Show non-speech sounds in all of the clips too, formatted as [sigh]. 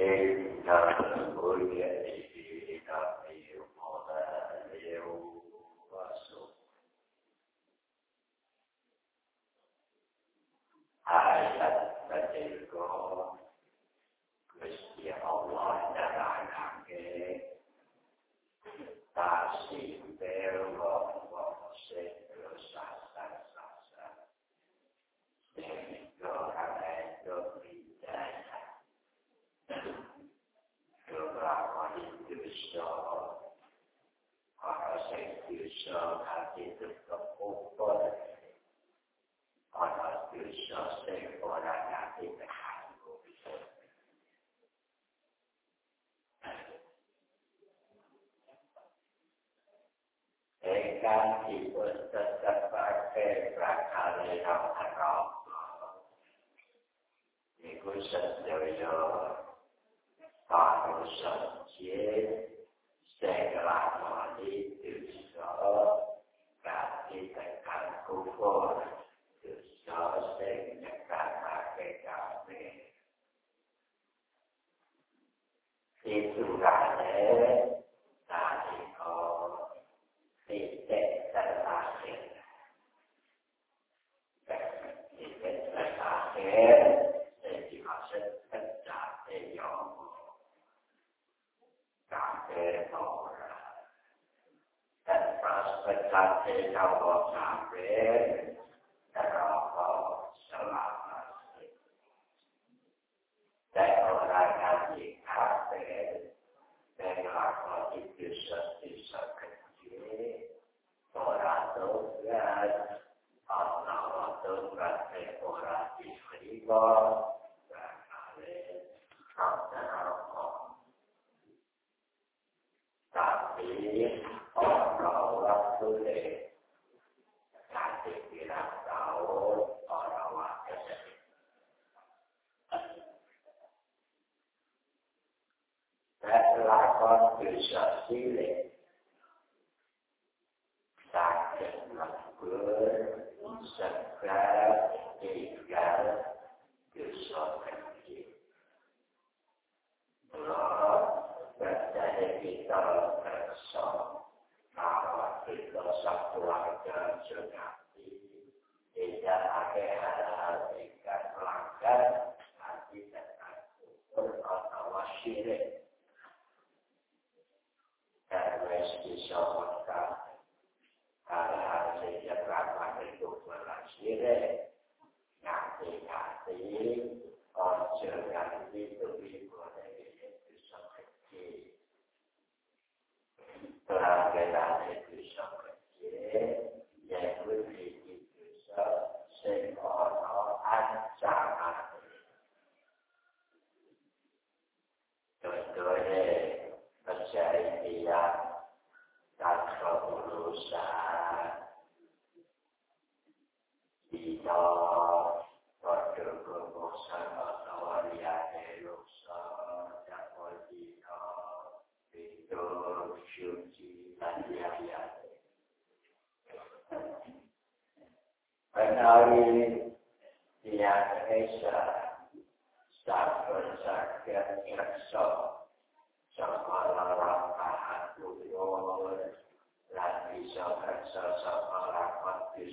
Eh, nah, [laughs] oh. ันผิดควรจะจัดการเป็นประคาเลยครับท่านรองมีกุศลเดียวตาดูสังเกต red 给陕西人。Tak tanpa lulusan. Kita pada kebosan atau liane tak dapat kita tidur suci dan. Penari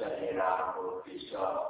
sehera mulut bisa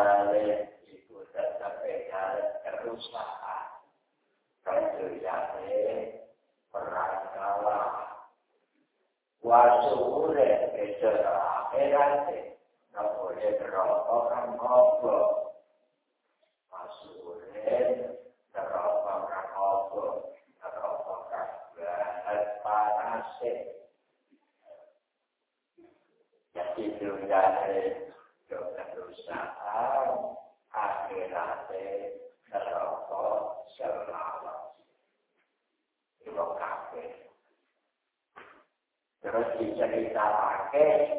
apa? Pasure karo apa? Karo apa kabeh panase iki dhewe dhewe usaha akhirate karo apa selawat. Iki kok kabeh terus dicerita pakai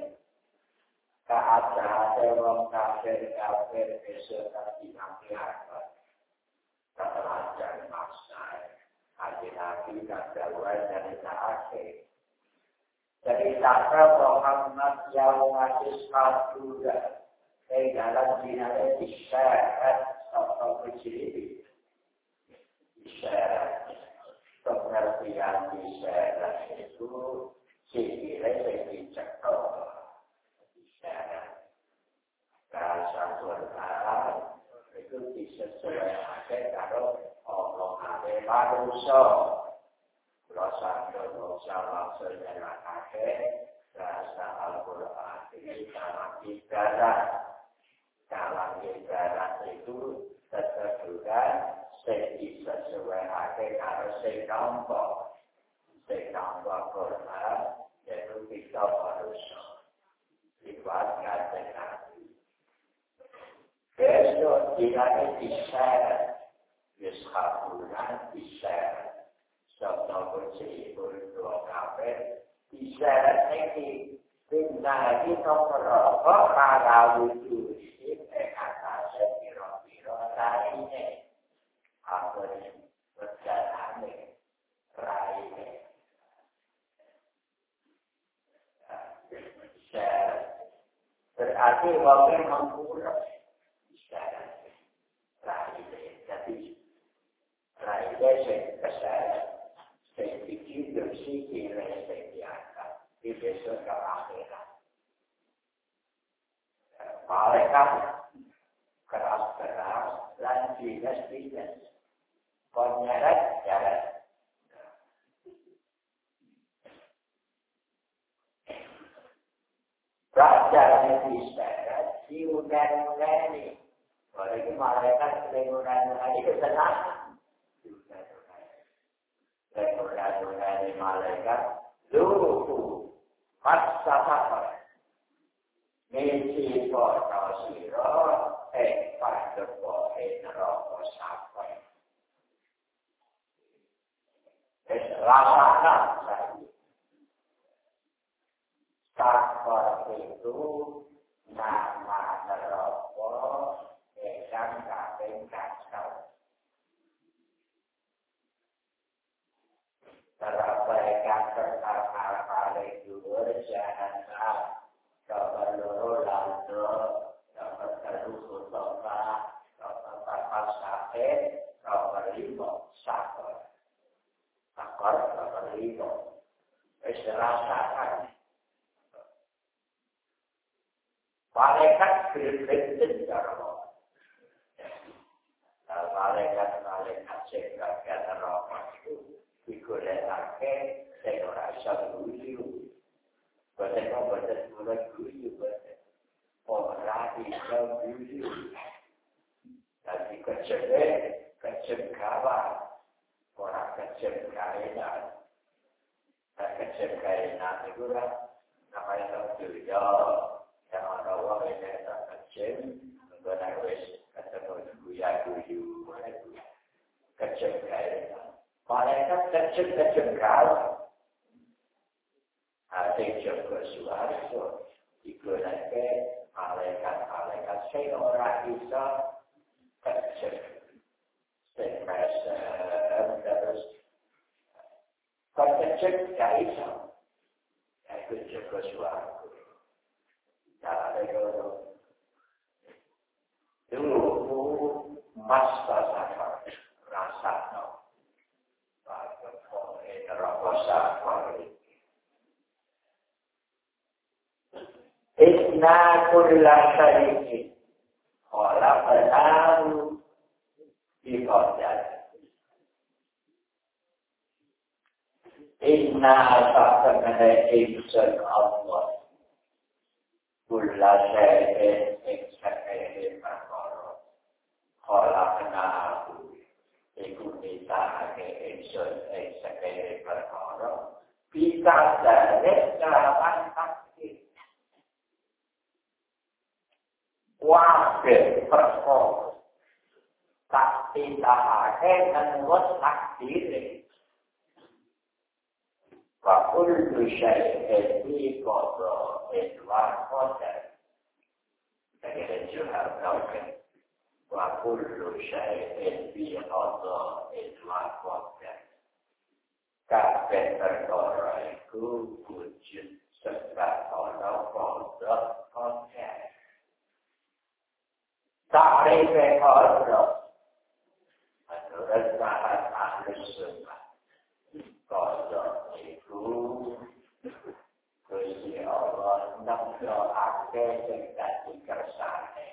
Jadi tak Muhammad yang masih sepatu dalam dinamika isyarat atau kecil. Isyarat pengertian isyarat itu sekiranya lebih cepat itu disesuaikan karo Allah ada manusia rasa manusia rasa dengan ada rasa Al-Quran ini karena ibadah dalam ibadah itu tetap juga sehingga sesuaikan karo sehingga sehingga Al-Quran itu bisa manusia dibuatkan dengan Perciò dirà che ti serve, che scappurrà, ti serve, sotto il cibo, il tuo caffè, ti serve, e che vendrà di poco dopo, farà un giudice, e a casa ti rompirò la linea, a quel giudice, tra i me. Serve, per arrivare a un giudice, raine kesalahan saya pikir bersih saya diangkat di besok ke akhirat. Malaikat keras-keras lan dinas-dinas. Kon nyarat-nyarat. Raja yang disyarat, diundang-undang Kalau itu malaikat diundang-undang itu dan berkata-kata malaikat, Luhu, Fatsatapar, Mici Porto Siro, Eh, Fatsa Poe Neroko Sapa. Eh, Rasakan saya. Sapa itu, Nama Neroko, Eh, Sangka Pengkat Malaikat-malaikat sebagai darah itu Betul-betul mulai dulu. Orang bisa dulu. Jadi kecele, kecengkawan, orang kecengkainan. Dan kecengkainan itu kan namanya terjual yang ada orang yang ada kecil, mengenai wes ketemu guya-guyu, kecengkainan. Malaikat keceng-kecengkawan. Yang jaga suara, digunakan malaikat-malaikat sing ora bisa kulla syai'in khalaqahu bi qadar Inna asafana insan Allah. Kulla syai'in ikhsakai makara khalaqahu Iku nita hake insan ikhsakai makara Bisa dari kelapan tak qua để tak tidak dan wasak. Wa kullu syai'in fi qadra'in wa qadar. Again, you have broken. Wa kullu syai'in fi qadra'in wa qadar. Kabeh perkara iku wujud sebab ana qadra qadar. sampai ke Hodro. Menurut bahan ahli sunnah, kodok itu, kusi Allah, nengdo ake dengan dikersane.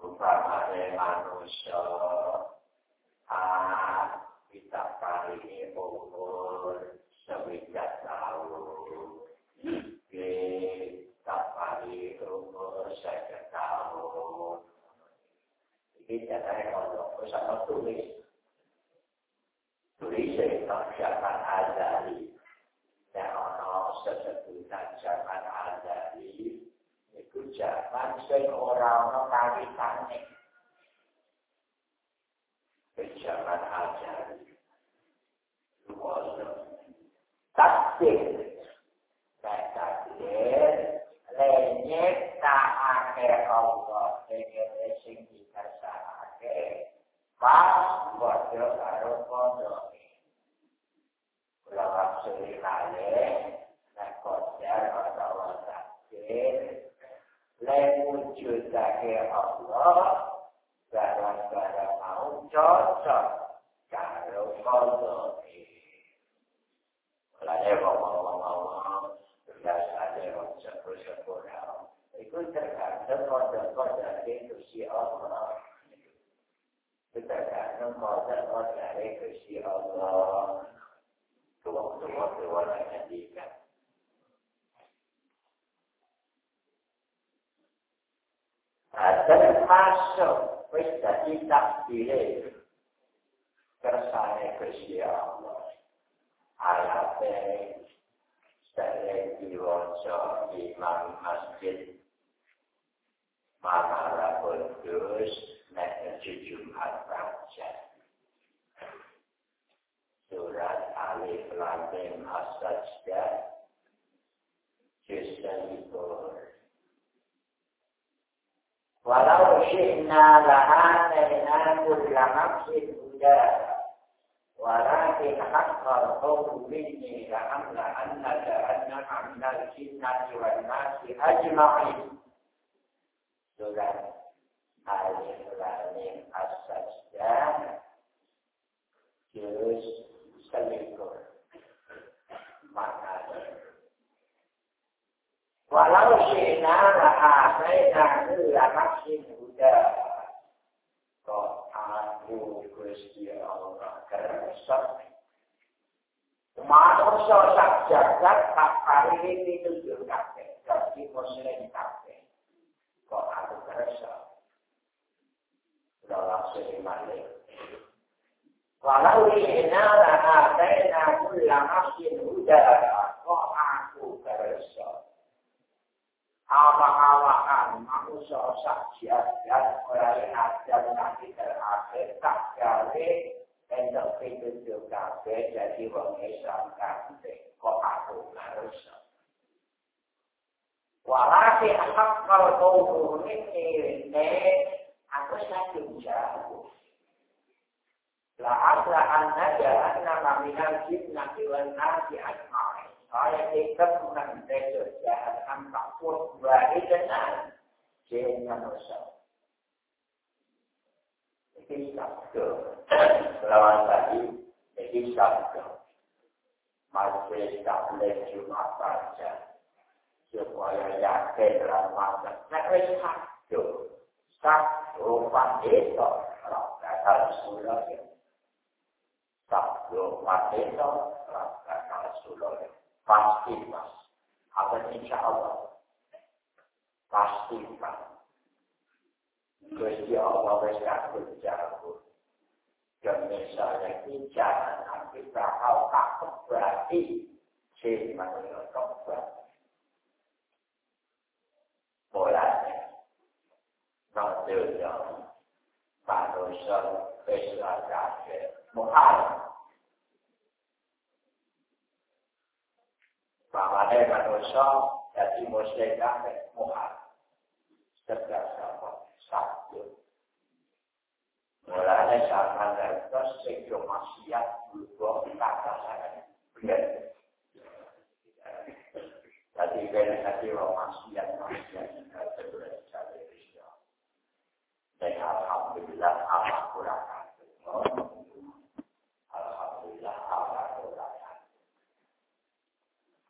Rupa manusia, ah, kita paringi umur, sebelas tahun. Ini catanya kalau sama tulis tulis tentang zaman azali dan ono sesebutan zaman azali itu zaman sing ora ono kawitane zaman azali takdir dan ada karo kanca. Kula maksudi kale nek kanca ora ana Lain wujud dari Allah, gara-gara mau cocok, karo kodok. Mulai ya, ngomong-ngomong, sudah saja rojok bersyukur. Itu tergantung kodok-kodok itu si Allah. فكأنه قال مرت عليك شيء الله توقت وقت ولا نبيك Deve passo questa vita di lei per fare così amore alla fine sarei divorzio di mamma mamma la condus metterci giù a them are such that Christian ولو شئنا لآتينا كل نفس هداها ولكن حق القول مني لأملأن جهنم من الجنة والناس أجمعين. So that Alif Lamim as such. Walau sina la'asayna illa maksin huda. Kok aku Gusti Allah kerasa? Manusia sak jagat tak kali ini tunjuk kabeh kulla nafsin huda kok aku kerasa awak-awakan manusia sak jagat nanti terakhir tak gawe entuk pitunjuk kabeh jadi wong Islam kok aku harus Walasi kalau kau ini aku sakit jauh. La asla anna jahanna maminal jinnati wal nasi ajma'in. Saya tidak mengenai jahanam takut bagi dengan jin manusia. Ini sabda. Selamat pagi. Ini sabda. Masih tak boleh cuma saja. Supaya yakin dalam masa. Nah, ini sabda. Sabda pandeta. Kalau kata Rasulullah. yo pateno rakka sulore pasti mas apa insya Allah? Pasti pak Gusti Allah wes kaku jago dan misalnya ini jangan nanti berhal kaku berarti. Jadi manusia kok berarti bolanya nanti yang manusia besar jago mohon Pamane manusia jadi muslim kabeh muhal. Setiap satu. Mulanya sama terus sing yo maksiat berbuat kata saya. Benar. Tadi kan tadi lo maksiat maksiat cari Krishna. Dan alhamdulillah Allah kurang Alhamdulillah Allah kurang Kalau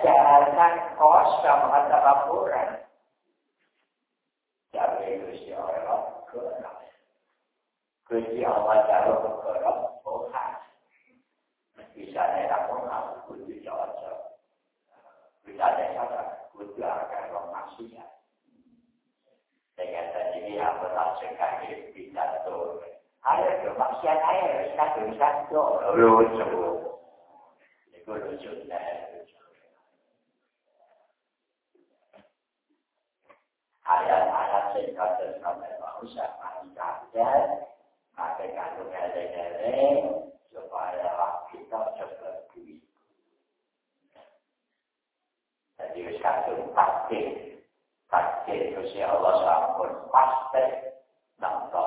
Jangan kosong mata kapuran. Jadi usia orang kerap. Kunci awal jalan kerap bukan. Bisa ada orang kunci jalan. Bisa ada orang kunci akan romansinya. Dengan tadi yang berlangsung kaki bintang eh, turun. Ayo ke maksiat ayo, satu satu. Lucu. Itu lucu. ayat-ayat sing kados sampai mau sampai kaget pakai kandung eleng-eleng supaya kita duit. Jadi kadung pasti pasti Gusti Allah sampun pasti nampak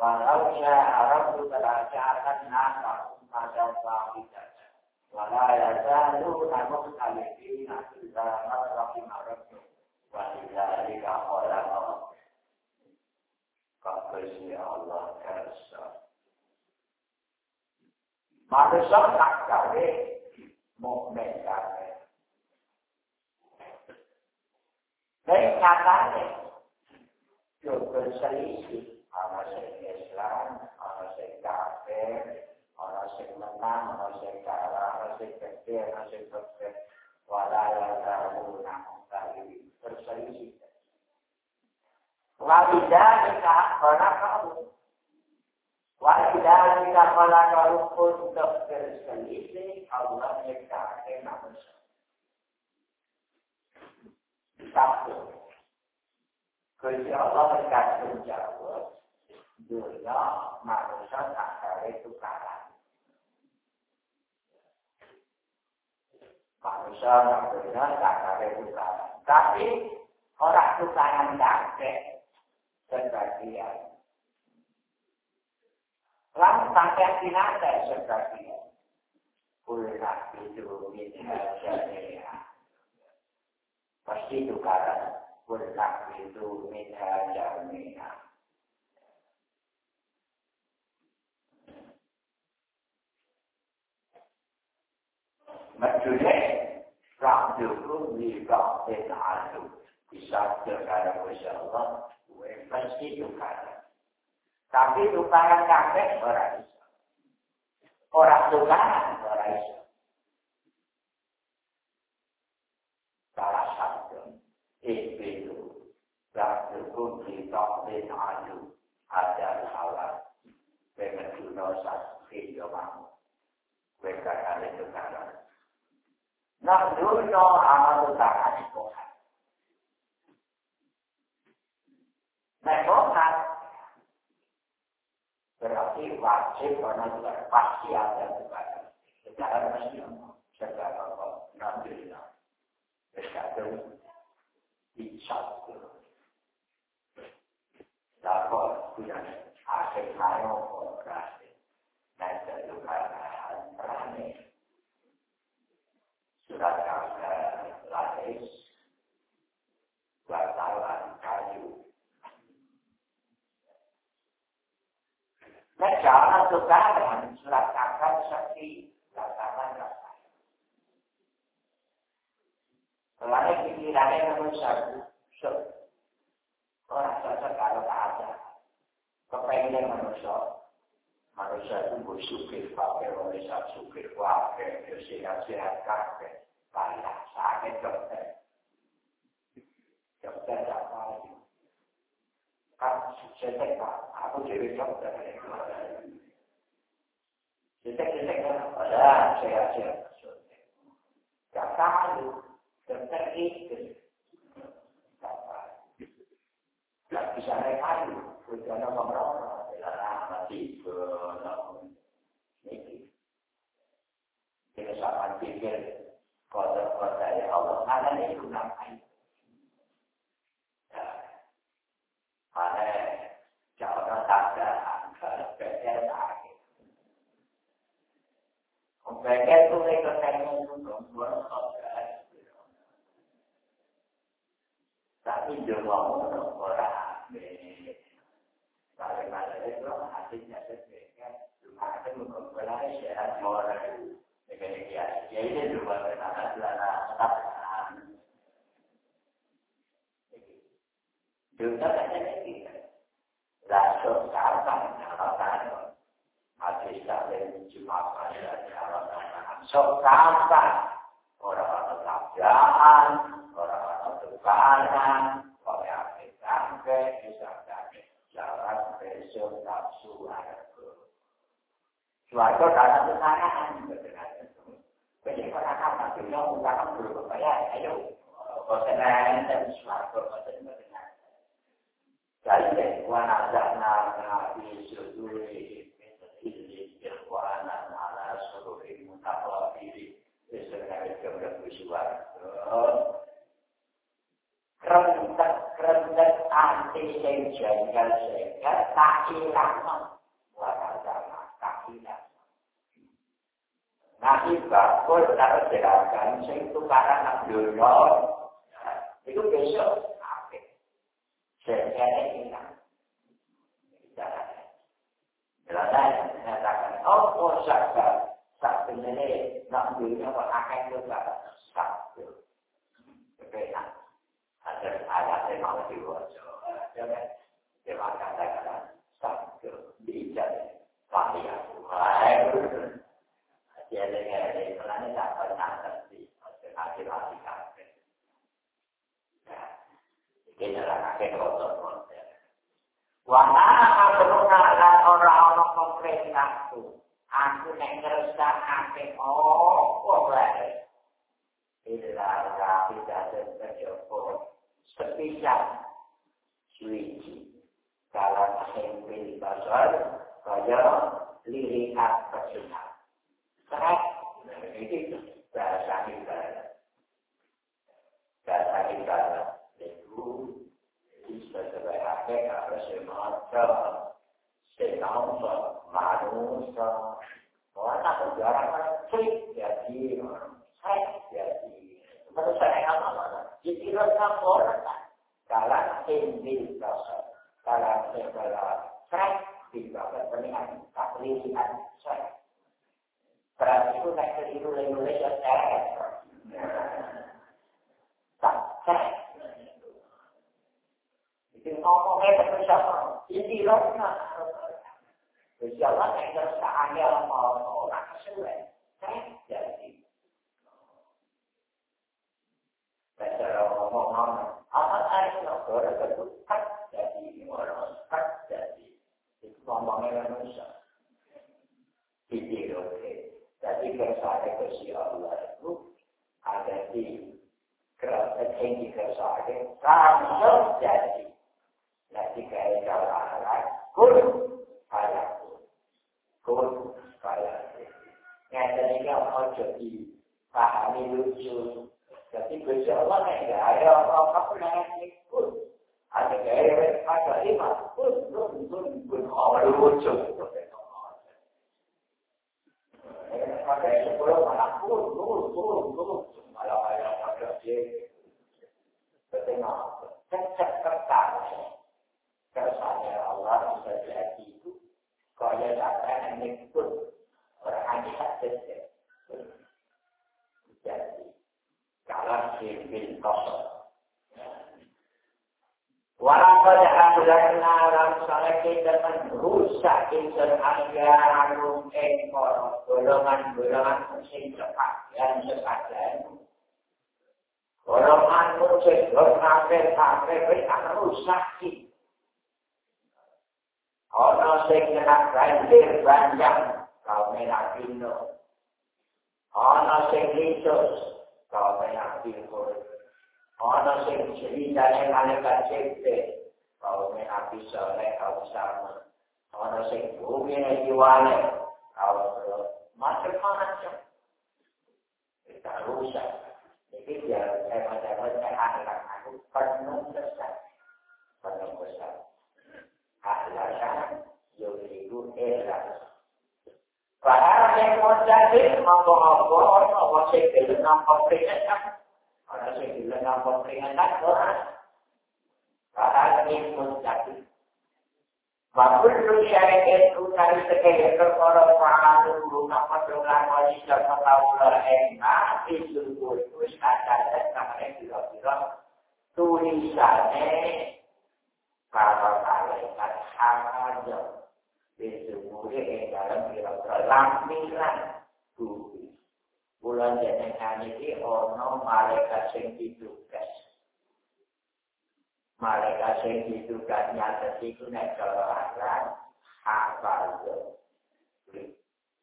فلو شاء ربك لأشعرن أكثرهم فسوف ولا يزالون مختلفين إذا ما رحم ربك ولذلك خلقهم قبضي الله كرسا manusia tak kare mukmin kare. Dan katanya juga selisih Walidhalika khalaqahu. Walidhalika khalaqahu untuk berselisih Allah menciptakan manusia. Satu. Kerja Allah berkata jawab. Dunia manusia tak ada tukaran. Manusia manusia tak ada tukaran. Tapi orang tukaran kakek sebagian. Lalu sampai sinada sebagian. Kul nak itu minta jamiah. Pasti tukaran pun nak itu minta jamiah. Maksudnya, di Rak Bin Adu. Bisa Masya Allah, pasti tukaran. Tapi tukaran kakek orang bisa. Orang tukaran orang bisa. Salah satu Dukung di Rak Bin Adu. Ada salah. Dengan dosa video kamu. Mereka kali tukaran. Nah, dunia amal tukaran itu Nekokat berarti wajib karena juga pasti ada tukaran. Secara mesti secara? Alhamdulillah. Berkata dicatu. Dapat sudah akhir malam berarti. Nanti tukaran berani. Surat kata lapis, wartawan kayu, Sekarang lakukan seperti lakukan rasa. Selain pikirannya manusia, orang saja kalau tak ada, kepengen manusia, manusia itu bersukir pakai manusia sukir pakai sehat-sehat kafe, banyak sakit dokter, dokter tak tahu. Kan saya aku jadi dokter. Detek-detek kan ada sehat-sehat. Gak tahu. Dokter itu. Gak bisa naik ini. Kita sama pikir kota-kota ya Allah. Ada itu ngapain? Ada angka beda Okay. sok sampah, orang-orang kerjaan, orang-orang tukangan, orang yang sampai bisa kami jalan besok tak suaraku. Suaraku datang ke sana, berdengarkan. Jadi kalau kamu tak punya undangan dulu, saya ayo, kau senang dan suaraku berdengarkan. Jadi, wanita nak nak bisu duit, bisu duit, bisu duit, suarga rentet-rentet anti yang jengkel sehingga tak ilama wakil sama tak ilama nanti bakul tak terjelaskan sehingga itu karena nabdulnya itu besok apa sehingga ilama jelasan mengatakan oh kok sakit sakit ini nabdulnya kok akan juga Berbeda. Ada ayat yang mau diwajah. Jangan, jangan katakan saksa. Bijak. Pahli aku. Dia dengar ini, karena tak pernah. Hati-hati kakek. Ini adalah aku. Aku. Ila rapi dadan kejopo sepisah suci. Kalau sempil basar, kaya lirikat pecinta. Serat, ini bahasa kita. Bahasa kita itu sebagai apa semata, manusia, Orang tak jadi saya jadi menurut saya apa mana? Jadi rasa orang tak kalah tinggi rasa segala saya tidak berpentingan tak lihat saya. Berarti itu saya keliru Indonesia saya. Tak saya. Itu ngomongnya terus? Jadi rasa Berjalan yang tersahaya mau orang. Saya jadi. Bicara ngomong-ngomong. Jadi. Tak jadi. Jadi di kerasa jadi. Lucu. Allah nek gaya apa nek ikut. Ada gaya ada lima pun pun pun pun orang lucu. Pakai sepuluh malah pun pun pun pun malah ayah pakai dia. Betengah, cek kertas. Kersane Allah bisa jadi itu kaya sampai menyebut orang hadis jadi kalau sibil kosong Walau ahlakna lam salaki dengan rusak insan anggaran ekor golongan-golongan sing cepat yang sesat Golongan muncul, kafir-kafir, akan rusak. Ono sing kena banjir banjang kau merah. Ono sing lisus kau merah pino. Ono sing ceritanya malaikat kau merah kau sama. Ono sing bumi jiwale kau terus macam-macam. Kita rusak. Jadi biar saya macam-macam saya aku penuh besar. Penuh besar. ahlaka yuridu ikhlas. Padahal yang jadi monggo-monggo mau sing gelem nampa peringatan. Orang sing gelem peringatan. Padahal ini mau jadi. Waktu syarikat itu dari sekali perkara paham dulu nama dolan wajib dan mengawal enak itu itu kata kata kira-kira tulisannya para malaikat hamaja disebutnya yang dalam kira-kira lampiran bumi. Bulan jenengan ini ono malaikat sing ditugas. Malaikat sing ditugas nyata itu nek kelaran hafal.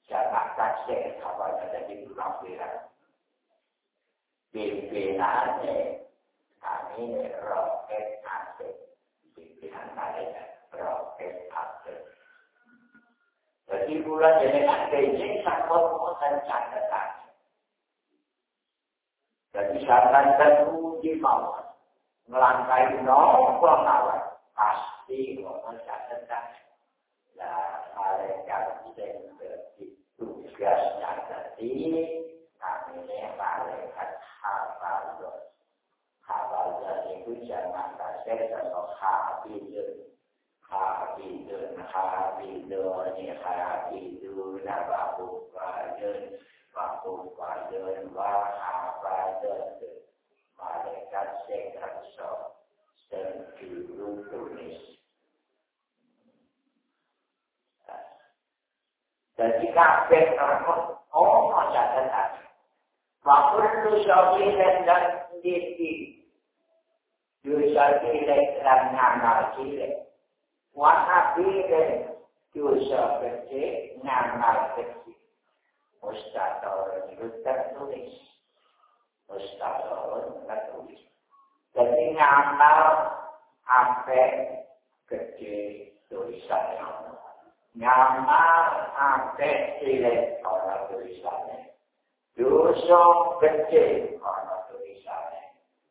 Jangan kasih hafal jadi lampiran. Pimpinannya kami roket asik pimpinan malaikat roket akhir. Jadi bulan jenengan Beijing sakot dan catatan. Jadi syaratan dan uji mawon. Melangkai nopo mawon. Pasti ngomong catatan. Nah, malaikat yang bertugas catati. Kami ini malaikat ุจันาตาเสสะขาปีเดขาปีเดขาปีเดนี่ขาปีดูนาบาปุกวาเดบาปุกวาเดว่าขาปาเดมาเลกัสเซกัสโซเซนคิรูตุนิส Jadi kafe terkot, oh macam mana? Makhluk sosial dan diri Dua syarga ini terang ngamal kiri. Wahabi dan dua syarga ini ngamal kiri. Ustadzor itu tertulis. Ustadzor tertulis. Jadi ngamal apa gede tulisannya. Ngamal apa kiri orang tulisannya. Dua syarga ini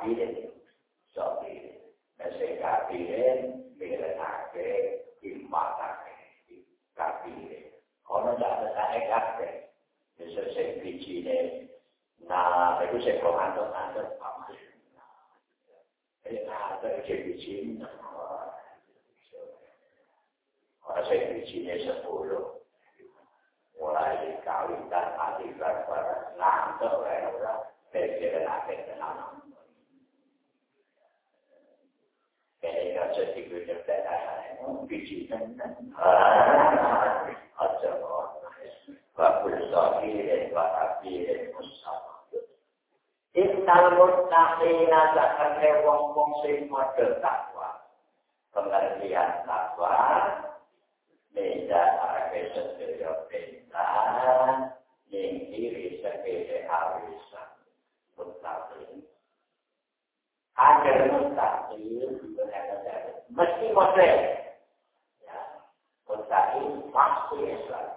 kapiren sopi. Mese kapiren mirenake imatake kapiren kono tak tetane kapiren mese sing bijine. Nah itu sing Innal muttaqina wong-wong sing model takwa. Pengertian takwa beda ake sedaya sepede awisan muttaqin. Muttaqin mesti model. dari waktu Islam.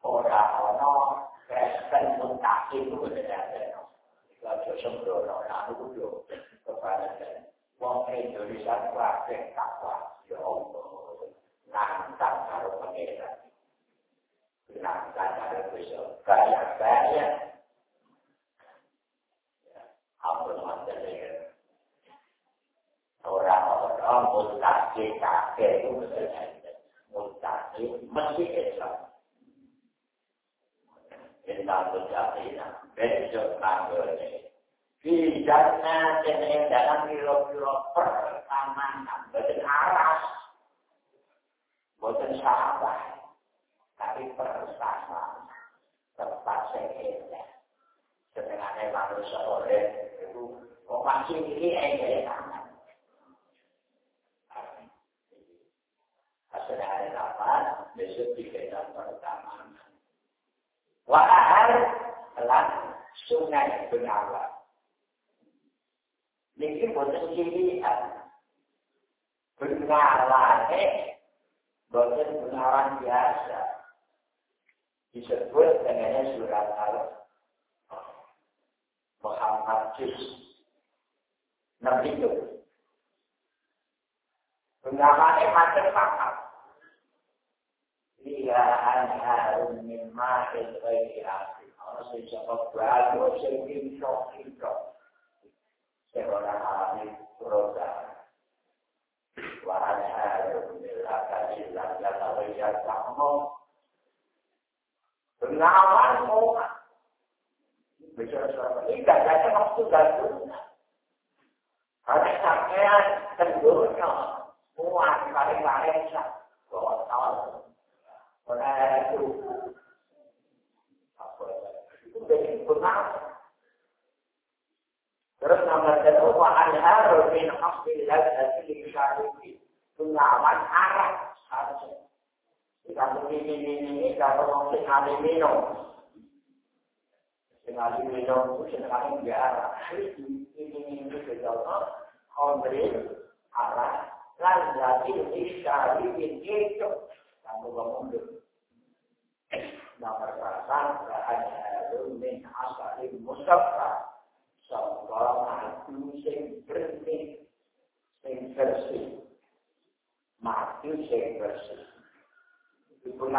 Orang-orang Kristen pun tak itu berdasarkan. Kita cuma berdoa, lalu berdoa kepada Tuhan. Wong Indonesia pasti takwa, ya Allah. Nantar taruh pengirat. Nantar taruh pesawat. Gaya-gaya. Ambil mandalir. Orang-orang pun tak itu berdasarkan. Mesti Islam. Inna mutaqina besok tanggulnya. Di jannah jenis dalam biro-biro pertamanan. Bukan aras. Bukan sahabat. Tapi bersama. Tempat sekitar. Setengahnya manusia oleh itu. Oh masih ini enggak tangan. Besok dikejar pertamanan. Wahal telah sungai bengawan. Bukan cilian. Bengawan ini bukan bengawan biasa. Disebut dengan surat al Muhammad Juz. Nah itu. Bengawan ini macam-macam. Min ma'in ghairi asin. Ono sing sapa bagus sing pinto-pinto. Sing ora ahli roda. Wa anharun min lakasi lakata wa yatahmo. Pengawan semua. Bicara sama. Ini gak ada waktu gak Ada sampean tentunya. Muat kali-kali sah. Kau tahu. Orang itu apa itu dari benar. Terus nomor kedua arah harusnya. Kalau ini ini ini itu kamu bangun nomor perasaan ada min asali mustafa. Sama mati sing bersih sing bersih. Mati sing bersih. Betul.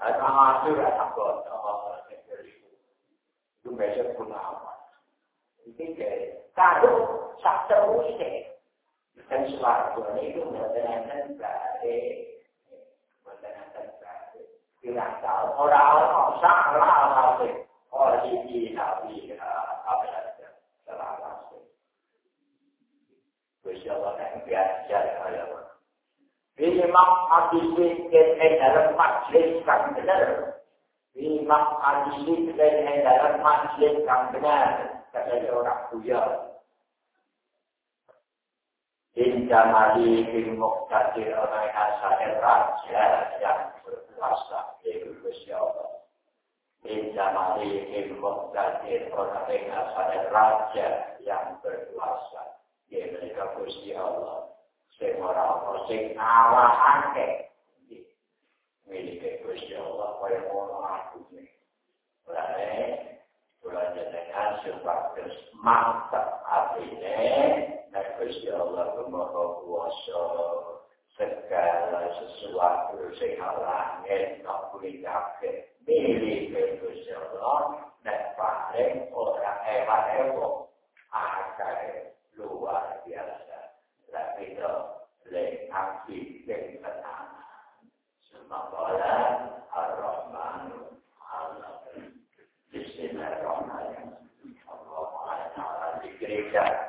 Ada mati rasa kok itu biasa ini kalau sak terus dan suatu itu benar-benar bilang tahu orang-orang salah lagi orang ini nabi apa saja salah lagi. Bersama dengan biasa saya. Imam hadis ini dalam majlis yang benar. Imam hadis ini dalam majlis yang benar. Kata orang buya. Injamali bin Muqtadir Onai Asael Raja yang berkuasa Ibu Gusti Allah. Injamali bin Muqtadir Onai Asael Raja yang berkuasa Ibu Gusti Allah. Sing ora ana sing ngalahake milik Gusti Allah kaya ngono aku iki. Lare kula jenengan sebagai mantap artine nek Nafas ya Allah memohon kuasa segala sesuatu sehalang yang tak boleh dapat. Milih ya Allah, dan paling orang ewa-ewa akan luar biasa. Tapi itu le api, lebih pertama. Semoga Allah, Ar-Rahman, Allah. Bismillahirrahmanirrahim. Allah, Allah, Allah, Allah, Allah,